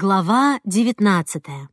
Глава девятнадцатая.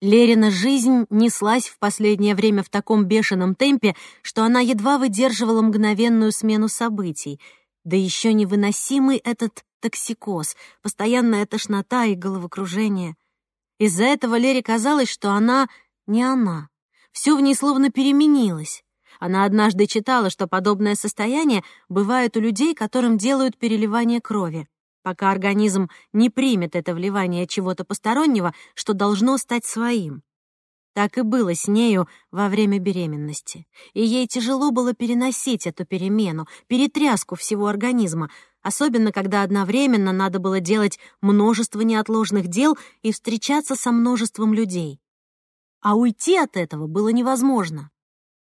Лерина жизнь неслась в последнее время в таком бешеном темпе, что она едва выдерживала мгновенную смену событий, да еще невыносимый этот токсикоз, постоянная тошнота и головокружение. Из-за этого Лере казалось, что она не она. Все в ней словно переменилось. Она однажды читала, что подобное состояние бывает у людей, которым делают переливание крови пока организм не примет это вливание чего-то постороннего, что должно стать своим. Так и было с нею во время беременности. И ей тяжело было переносить эту перемену, перетряску всего организма, особенно когда одновременно надо было делать множество неотложных дел и встречаться со множеством людей. А уйти от этого было невозможно.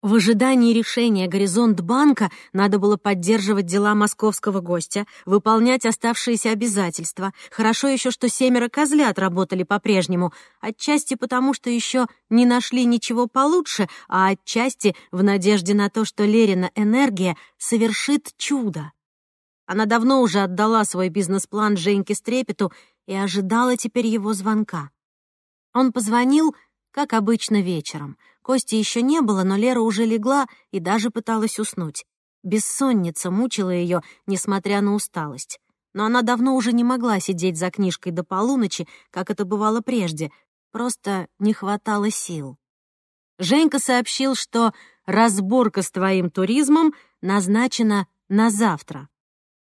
В ожидании решения Горизонт-банка надо было поддерживать дела московского гостя, выполнять оставшиеся обязательства. Хорошо еще, что семеро козлят работали по-прежнему, отчасти потому, что еще не нашли ничего получше, а отчасти в надежде на то, что Лерина энергия совершит чудо. Она давно уже отдала свой бизнес-план Женьке Стрепету и ожидала теперь его звонка. Он позвонил, как обычно, вечером — Кости еще не было, но Лера уже легла и даже пыталась уснуть. Бессонница мучила ее, несмотря на усталость. Но она давно уже не могла сидеть за книжкой до полуночи, как это бывало прежде, просто не хватало сил. Женька сообщил, что разборка с твоим туризмом назначена на завтра.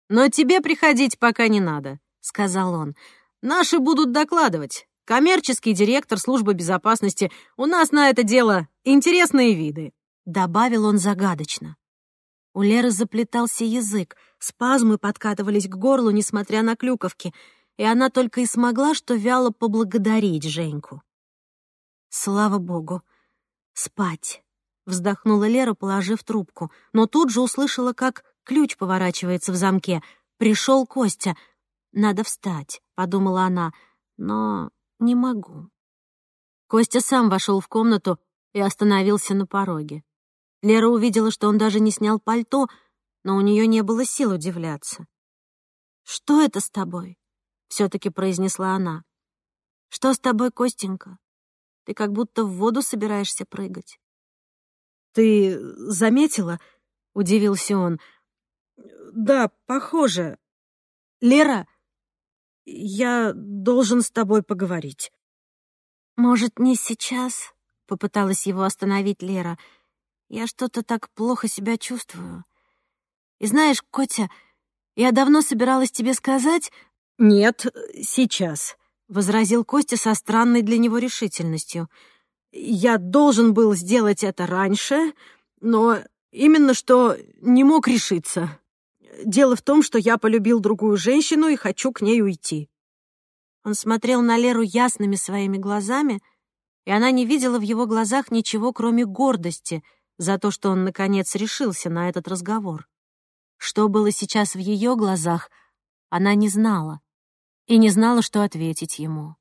«Но тебе приходить пока не надо», — сказал он. «Наши будут докладывать. Коммерческий директор службы безопасности. У нас на это дело интересные виды», — добавил он загадочно. У Леры заплетался язык, спазмы подкатывались к горлу, несмотря на клюковки, и она только и смогла, что вяло поблагодарить Женьку. «Слава богу! Спать!» — вздохнула Лера, положив трубку, но тут же услышала, как ключ поворачивается в замке. Пришел Костя. «Надо встать», — подумала она, но не могу. Костя сам вошел в комнату и остановился на пороге. Лера увидела, что он даже не снял пальто, но у нее не было сил удивляться. «Что это с тобой?» — все-таки произнесла она. «Что с тобой, Костенька? Ты как будто в воду собираешься прыгать». «Ты заметила?» — удивился он. «Да, похоже. Лера, я должен с тобой поговорить». «Может, не сейчас?» — попыталась его остановить Лера. «Я что-то так плохо себя чувствую. И знаешь, Котя, я давно собиралась тебе сказать...» «Нет, сейчас», — возразил Костя со странной для него решительностью. «Я должен был сделать это раньше, но именно что не мог решиться. Дело в том, что я полюбил другую женщину и хочу к ней уйти». Он смотрел на Леру ясными своими глазами, и она не видела в его глазах ничего, кроме гордости за то, что он, наконец, решился на этот разговор. Что было сейчас в ее глазах, она не знала, и не знала, что ответить ему.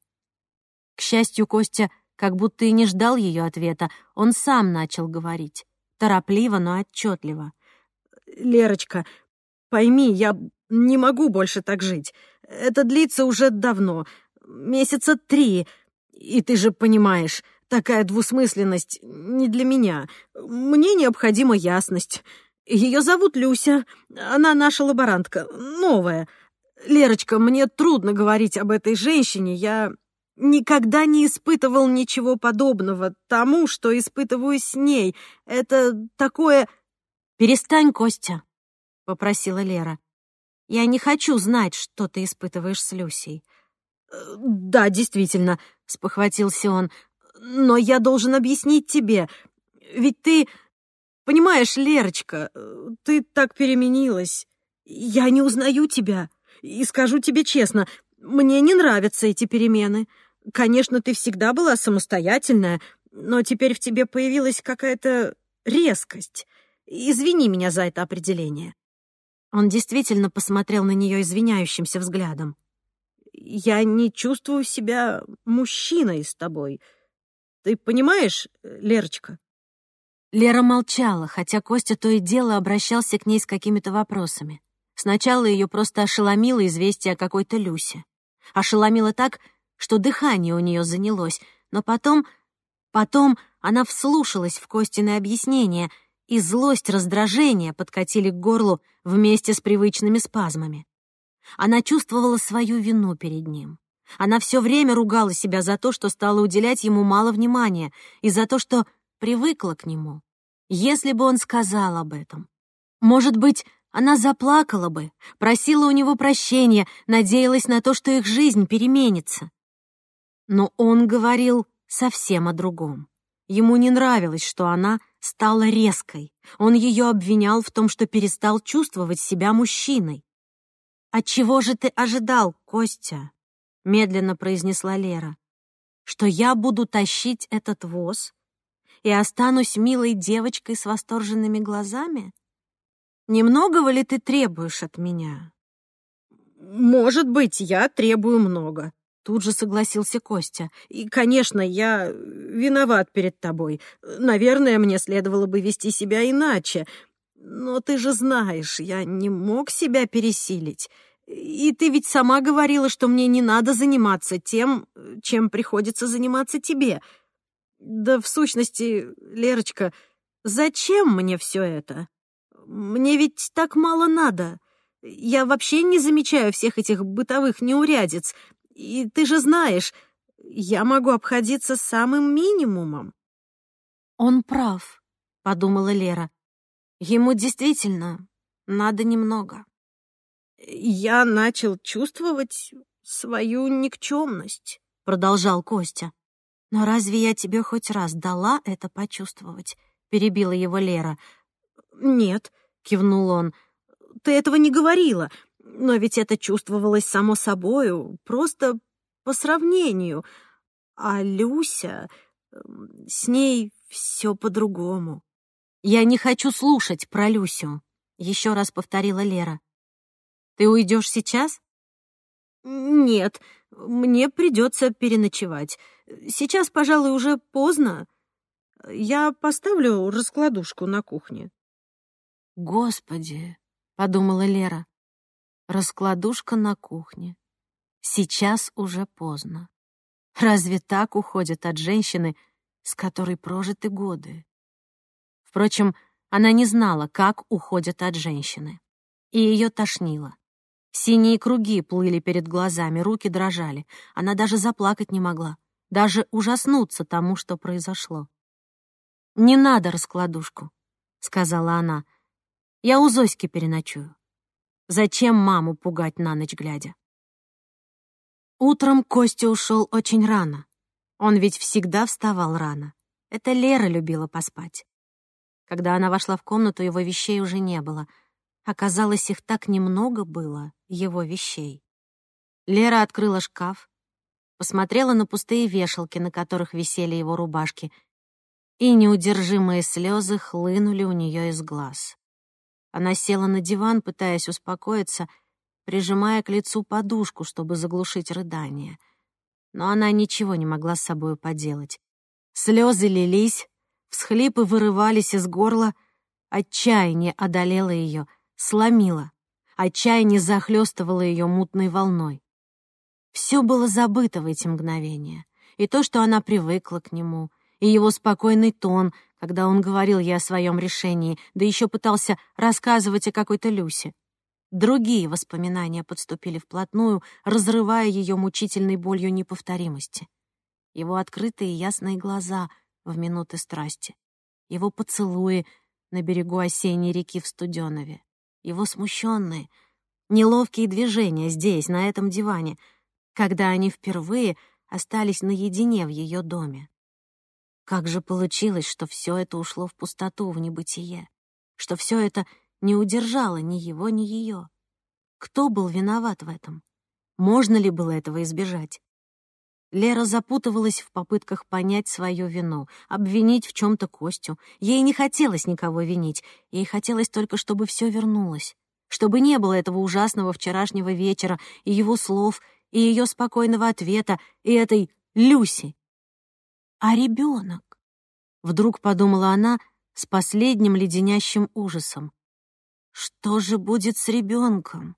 К счастью, Костя как будто и не ждал ее ответа, он сам начал говорить, торопливо, но отчетливо. «Лерочка, Пойми, я не могу больше так жить. Это длится уже давно, месяца три. И ты же понимаешь, такая двусмысленность не для меня. Мне необходима ясность. Ее зовут Люся. Она наша лаборантка, новая. Лерочка, мне трудно говорить об этой женщине. Я никогда не испытывал ничего подобного тому, что испытываю с ней. Это такое... Перестань, Костя попросила Лера. «Я не хочу знать, что ты испытываешь с Люсей». Э, «Да, действительно», — спохватился он. «Но я должен объяснить тебе. Ведь ты... Понимаешь, Лерочка, ты так переменилась. Я не узнаю тебя. И скажу тебе честно, мне не нравятся эти перемены. Конечно, ты всегда была самостоятельная, но теперь в тебе появилась какая-то резкость. Извини меня за это определение. Он действительно посмотрел на нее извиняющимся взглядом. «Я не чувствую себя мужчиной с тобой. Ты понимаешь, Лерочка?» Лера молчала, хотя Костя то и дело обращался к ней с какими-то вопросами. Сначала ее просто ошеломило известие о какой-то Люсе. Ошеломило так, что дыхание у нее занялось, но потом... Потом она вслушалась в Костины объяснения, и злость, раздражение подкатили к горлу вместе с привычными спазмами. Она чувствовала свою вину перед ним. Она все время ругала себя за то, что стала уделять ему мало внимания, и за то, что привыкла к нему. Если бы он сказал об этом. Может быть, она заплакала бы, просила у него прощения, надеялась на то, что их жизнь переменится. Но он говорил совсем о другом. Ему не нравилось, что она стала резкой. Он ее обвинял в том, что перестал чувствовать себя мужчиной. «От чего же ты ожидал, Костя?» — медленно произнесла Лера. «Что я буду тащить этот воз и останусь милой девочкой с восторженными глазами? Немногого ли ты требуешь от меня?» «Может быть, я требую много», — тут же согласился Костя. «И, конечно, я виноват перед тобой. Наверное, мне следовало бы вести себя иначе. Но ты же знаешь, я не мог себя пересилить. И ты ведь сама говорила, что мне не надо заниматься тем, чем приходится заниматься тебе. Да, в сущности, Лерочка, зачем мне все это? Мне ведь так мало надо. Я вообще не замечаю всех этих бытовых неурядиц. И ты же знаешь, я могу обходиться самым минимумом. Он прав, подумала Лера. Ему действительно надо немного. Я начал чувствовать свою никчемность, продолжал Костя. Но разве я тебе хоть раз дала это почувствовать? перебила его Лера. Нет, кивнул он. Ты этого не говорила, но ведь это чувствовалось само собою, просто по сравнению. А Люся, эм, с ней все по-другому. «Я не хочу слушать про Люсю», — еще раз повторила Лера. «Ты уйдешь сейчас?» «Нет, мне придется переночевать. Сейчас, пожалуй, уже поздно. Я поставлю раскладушку на кухне». «Господи!» — подумала Лера. «Раскладушка на кухне. Сейчас уже поздно. Разве так уходят от женщины, с которой прожиты годы?» Впрочем, она не знала, как уходят от женщины. И ее тошнило. Синие круги плыли перед глазами, руки дрожали. Она даже заплакать не могла, даже ужаснуться тому, что произошло. «Не надо раскладушку», — сказала она. «Я у Зоськи переночую. Зачем маму пугать на ночь глядя?» Утром Костя ушел очень рано. Он ведь всегда вставал рано. Это Лера любила поспать. Когда она вошла в комнату, его вещей уже не было. Оказалось, их так немного было, его вещей. Лера открыла шкаф, посмотрела на пустые вешалки, на которых висели его рубашки, и неудержимые слезы хлынули у нее из глаз. Она села на диван, пытаясь успокоиться, прижимая к лицу подушку, чтобы заглушить рыдание. Но она ничего не могла с собой поделать. Слезы лились, Всхлипы вырывались из горла, отчаяние одолело ее, сломило. Отчаяние захлестывало ее мутной волной. Все было забыто в эти мгновения. И то, что она привыкла к нему, и его спокойный тон, когда он говорил ей о своем решении, да еще пытался рассказывать о какой-то Люсе. Другие воспоминания подступили вплотную, разрывая ее мучительной болью неповторимости. Его открытые ясные глаза — в минуты страсти, его поцелуи на берегу осенней реки в Студенове, его смущенные, неловкие движения здесь, на этом диване, когда они впервые остались наедине в ее доме. Как же получилось, что все это ушло в пустоту, в небытие, что все это не удержало ни его, ни ее? Кто был виноват в этом? Можно ли было этого избежать? Лера запутывалась в попытках понять свою вину, обвинить в чем то Костю. Ей не хотелось никого винить, ей хотелось только, чтобы все вернулось, чтобы не было этого ужасного вчерашнего вечера и его слов, и ее спокойного ответа, и этой Люси. А ребенок? Вдруг подумала она с последним леденящим ужасом. Что же будет с ребенком?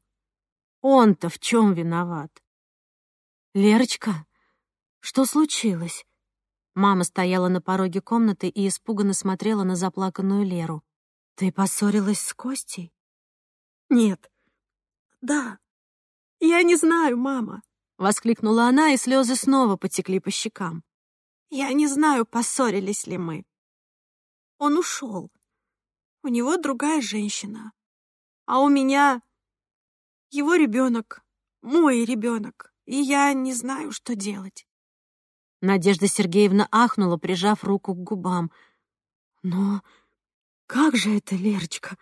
Он-то в чем виноват? «Лерочка, что случилось?» Мама стояла на пороге комнаты и испуганно смотрела на заплаканную Леру. «Ты поссорилась с Костей?» «Нет». «Да. Я не знаю, мама», — воскликнула она, и слезы снова потекли по щекам. «Я не знаю, поссорились ли мы. Он ушел. У него другая женщина. А у меня его ребенок, мой ребенок, и я не знаю, что делать». Надежда Сергеевна ахнула, прижав руку к губам. «Но как же это, Лерочка?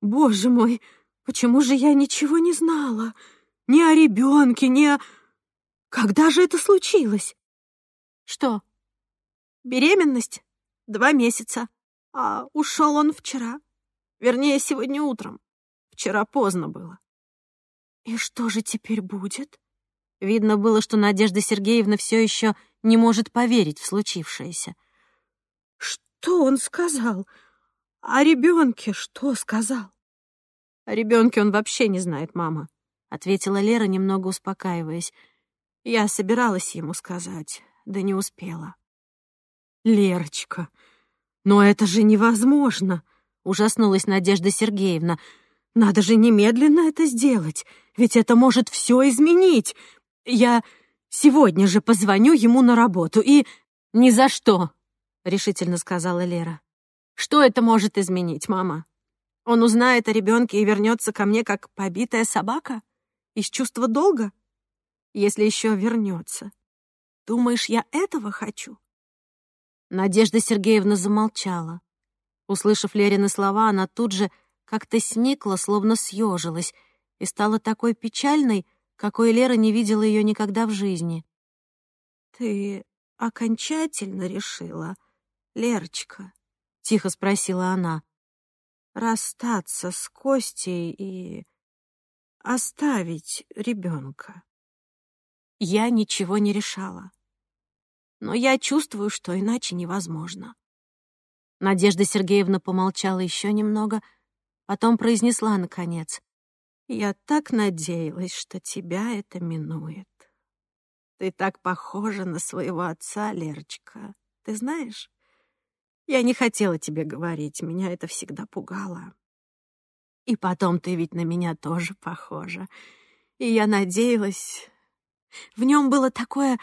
Боже мой, почему же я ничего не знала? Ни о ребенке, ни о... Когда же это случилось?» «Что?» «Беременность? Два месяца. А ушел он вчера. Вернее, сегодня утром. Вчера поздно было». «И что же теперь будет?» Видно было, что Надежда Сергеевна все еще не может поверить в случившееся. «Что он сказал? О ребенке что сказал?» «О ребенке он вообще не знает, мама», — ответила Лера, немного успокаиваясь. «Я собиралась ему сказать, да не успела». «Лерочка, но это же невозможно!» — ужаснулась Надежда Сергеевна. «Надо же немедленно это сделать, ведь это может все изменить. Я сегодня же позвоню ему на работу и... Ни за что, решительно сказала Лера. Что это может изменить, мама? Он узнает о ребенке и вернется ко мне как побитая собака? Из чувства долга? Если еще вернется. Думаешь, я этого хочу? Надежда Сергеевна замолчала. Услышав Лерины слова, она тут же как-то сникла, словно съежилась, и стала такой печальной, какой Лера не видела ее никогда в жизни. «Ты окончательно решила, Лерочка?» — тихо спросила она. «Расстаться с Костей и оставить ребенка?» Я ничего не решала. Но я чувствую, что иначе невозможно. Надежда Сергеевна помолчала еще немного, потом произнесла наконец. Я так надеялась, что тебя это минует. Ты так похожа на своего отца, Лерочка. Ты знаешь, я не хотела тебе говорить, меня это всегда пугало. И потом ты ведь на меня тоже похожа. И я надеялась... В нем было такое...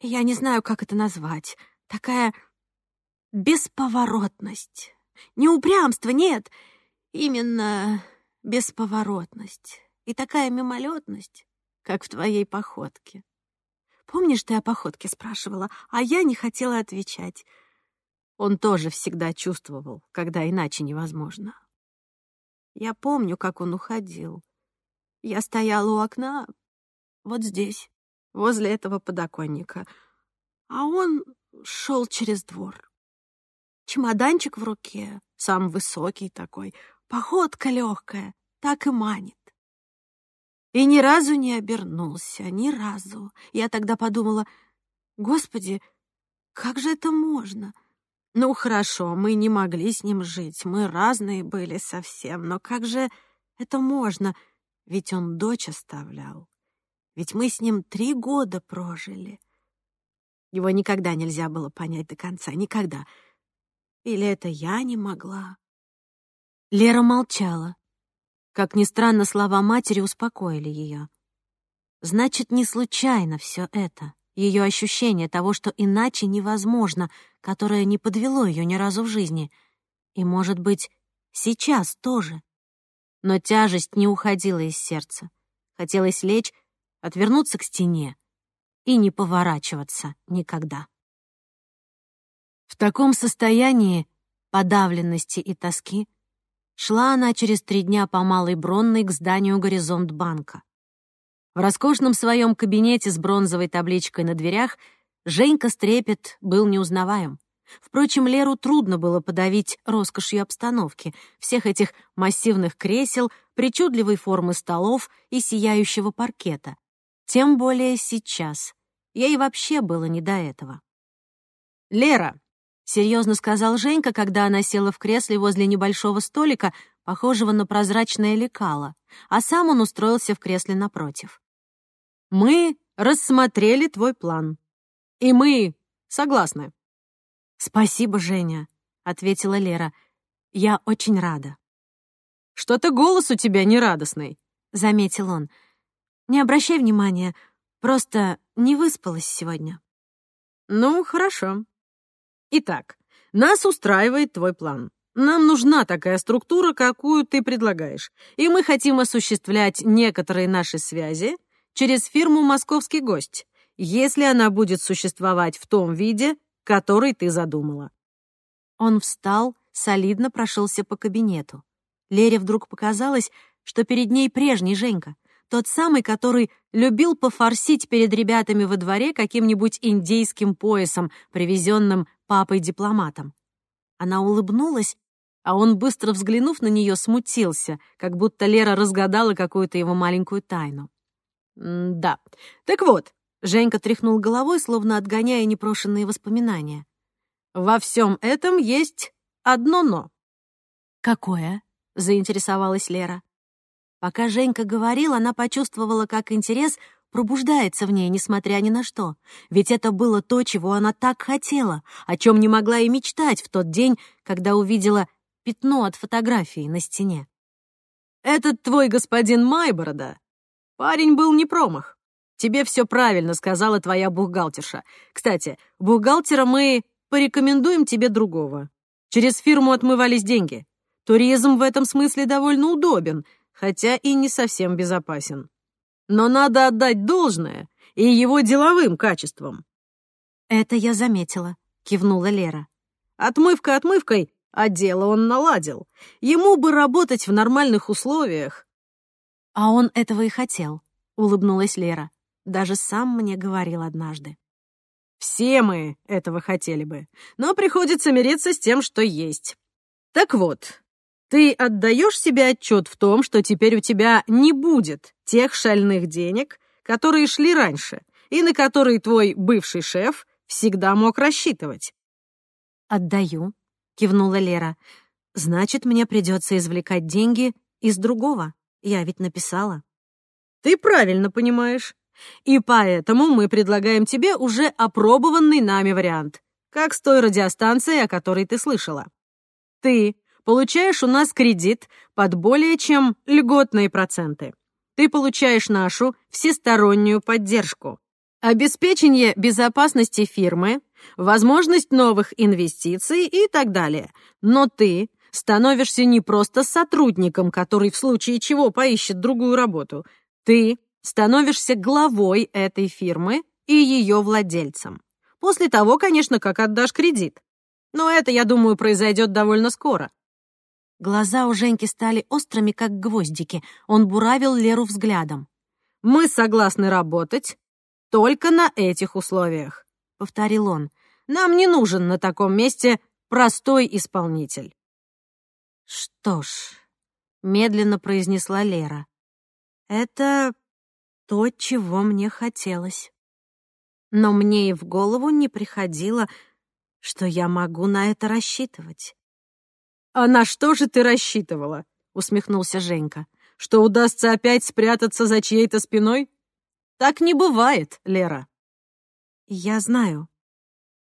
Я не знаю, как это назвать. Такая бесповоротность. Не упрямство, нет. Именно бесповоротность и такая мимолетность, как в твоей походке. Помнишь, ты о походке спрашивала, а я не хотела отвечать. Он тоже всегда чувствовал, когда иначе невозможно. Я помню, как он уходил. Я стояла у окна вот здесь, возле этого подоконника, а он шел через двор. Чемоданчик в руке, сам высокий такой, Походка легкая, так и манит. И ни разу не обернулся, ни разу. Я тогда подумала, господи, как же это можно? Ну, хорошо, мы не могли с ним жить, мы разные были совсем, но как же это можно? Ведь он дочь оставлял. Ведь мы с ним три года прожили. Его никогда нельзя было понять до конца, никогда. Или это я не могла? Лера молчала. Как ни странно, слова матери успокоили ее. Значит, не случайно все это. Ее ощущение того, что иначе невозможно, которое не подвело ее ни разу в жизни. И, может быть, сейчас тоже. Но тяжесть не уходила из сердца. Хотелось лечь, отвернуться к стене и не поворачиваться никогда. В таком состоянии подавленности и тоски Шла она через три дня по Малой Бронной к зданию Горизонт-банка. В роскошном своем кабинете с бронзовой табличкой на дверях Женька Стрепет был неузнаваем. Впрочем, Леру трудно было подавить роскошью обстановки, всех этих массивных кресел, причудливой формы столов и сияющего паркета. Тем более сейчас. Ей вообще было не до этого. «Лера, — серьезно сказал Женька, когда она села в кресле возле небольшого столика, похожего на прозрачное лекало, а сам он устроился в кресле напротив. «Мы рассмотрели твой план. И мы согласны». «Спасибо, Женя», — ответила Лера. «Я очень рада». «Что-то голос у тебя нерадостный», — заметил он. «Не обращай внимания, просто не выспалась сегодня». «Ну, хорошо. Итак, нас устраивает твой план. Нам нужна такая структура, какую ты предлагаешь, и мы хотим осуществлять некоторые наши связи через фирму «Московский гость», если она будет существовать в том виде, который ты задумала». Он встал, солидно прошелся по кабинету. Лере вдруг показалось, что перед ней прежний Женька, тот самый, который любил пофорсить перед ребятами во дворе каким-нибудь индейским поясом, привезенным папой-дипломатом. Она улыбнулась, а он, быстро взглянув на нее, смутился, как будто Лера разгадала какую-то его маленькую тайну. «Да. Так вот», — Женька тряхнул головой, словно отгоняя непрошенные воспоминания. «Во всем этом есть одно «но». «Какое?» — заинтересовалась Лера. Пока Женька говорил, она почувствовала, как интерес пробуждается в ней, несмотря ни на что. Ведь это было то, чего она так хотела, о чем не могла и мечтать в тот день, когда увидела пятно от фотографии на стене. «Этот твой господин Майборода. Парень был не промах. Тебе все правильно сказала твоя бухгалтерша. Кстати, бухгалтера мы порекомендуем тебе другого. Через фирму отмывались деньги. Туризм в этом смысле довольно удобен, хотя и не совсем безопасен. Но надо отдать должное и его деловым качествам. «Это я заметила», — кивнула Лера. «Отмывка отмывкой, а дело он наладил. Ему бы работать в нормальных условиях. А он этого и хотел, улыбнулась Лера. Даже сам мне говорил однажды. Все мы этого хотели бы, но приходится мириться с тем, что есть. Так вот, ты отдаешь себе отчет в том, что теперь у тебя не будет тех шальных денег, которые шли раньше, и на которые твой бывший шеф всегда мог рассчитывать. Отдаю, — кивнула Лера. «Значит, мне придется извлекать деньги из другого. Я ведь написала». «Ты правильно понимаешь. И поэтому мы предлагаем тебе уже опробованный нами вариант, как с той радиостанцией, о которой ты слышала. Ты получаешь у нас кредит под более чем льготные проценты. Ты получаешь нашу всестороннюю поддержку. Обеспечение безопасности фирмы, возможность новых инвестиций и так далее. Но ты становишься не просто сотрудником, который в случае чего поищет другую работу. Ты становишься главой этой фирмы и ее владельцем. После того, конечно, как отдашь кредит. Но это, я думаю, произойдет довольно скоро. Глаза у Женьки стали острыми, как гвоздики. Он буравил Леру взглядом. «Мы согласны работать только на этих условиях», — повторил он. Нам не нужен на таком месте простой исполнитель». «Что ж», — медленно произнесла Лера, — «это то, чего мне хотелось. Но мне и в голову не приходило, что я могу на это рассчитывать». «А на что же ты рассчитывала?» — усмехнулся Женька. «Что удастся опять спрятаться за чьей-то спиной? Так не бывает, Лера». «Я знаю»,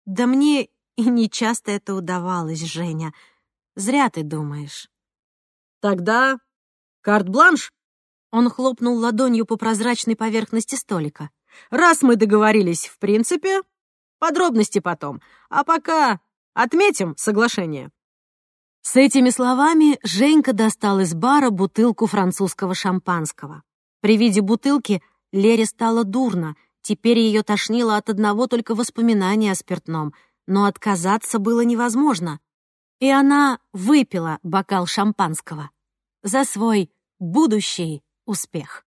да мне и не часто это удавалось, Женя. Зря ты думаешь. Тогда карт-бланш? Он хлопнул ладонью по прозрачной поверхности столика. Раз мы договорились в принципе, подробности потом. А пока отметим соглашение. С этими словами Женька достал из бара бутылку французского шампанского. При виде бутылки Лере стало дурно — Теперь ее тошнило от одного только воспоминания о спиртном, но отказаться было невозможно. И она выпила бокал шампанского за свой будущий успех.